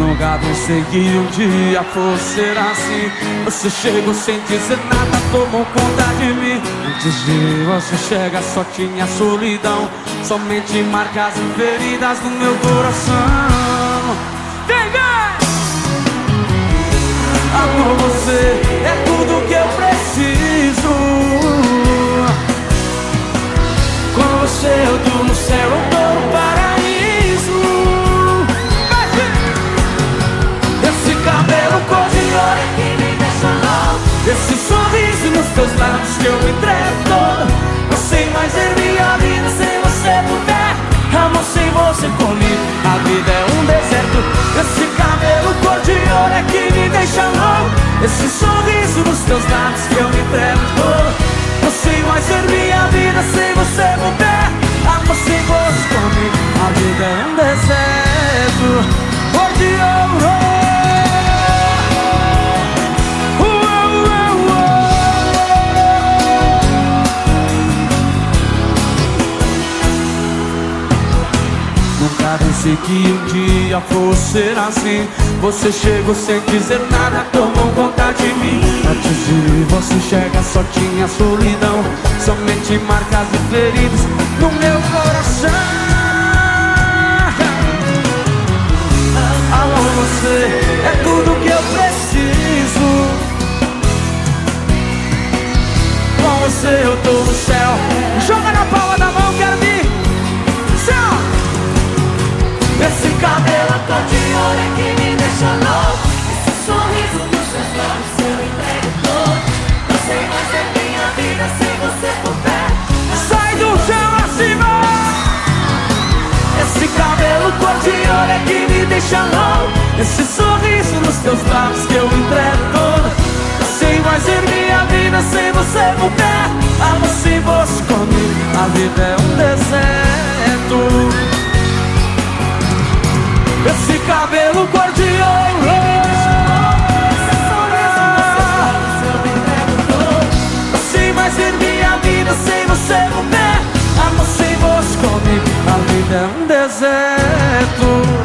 Nunca pensei que um dia fosse ser assim. Você chegou sem dizer nada, tomou conta de mim. Antes de você chegar só tinha solidão. Somente marcas e feridas no meu coração. Vem, vem! Amor, você lábios que eu me entrego todo Não sei mais ver minha vida sem você perto Amor sem você comigo, a vida é um deserto. Esse cabelo cor de ouro é que me deixa louco. Esse sorriso nos teus lábios que eu me entrego. Todo Não sei mais ver minha vida sem você perto Amor sem você comigo, a vida é um deserto pensei que um dia fosse ser assim. Você chegou sem dizer nada, tomou conta de mim. Antes de você chegar só tinha solidão. Somente marcas e feridas no meu coração. Alô, você é tudo que eu preciso. Com você eu tô no céu é que me deixa louco Esse sorriso nos seus olhos eu entrego todo. Não sei mais ser minha vida sem você por perto. Sai do chão acima! Esse cabelo cor de ouro é que me deixa louco. Esse sorriso nos teus lábios que eu entrego todo. Não sei mais ser minha vida sem você por perto. Amor sem você comigo, a vida é de ouro Sem você no pé Amor sem você comigo A vida é um deserto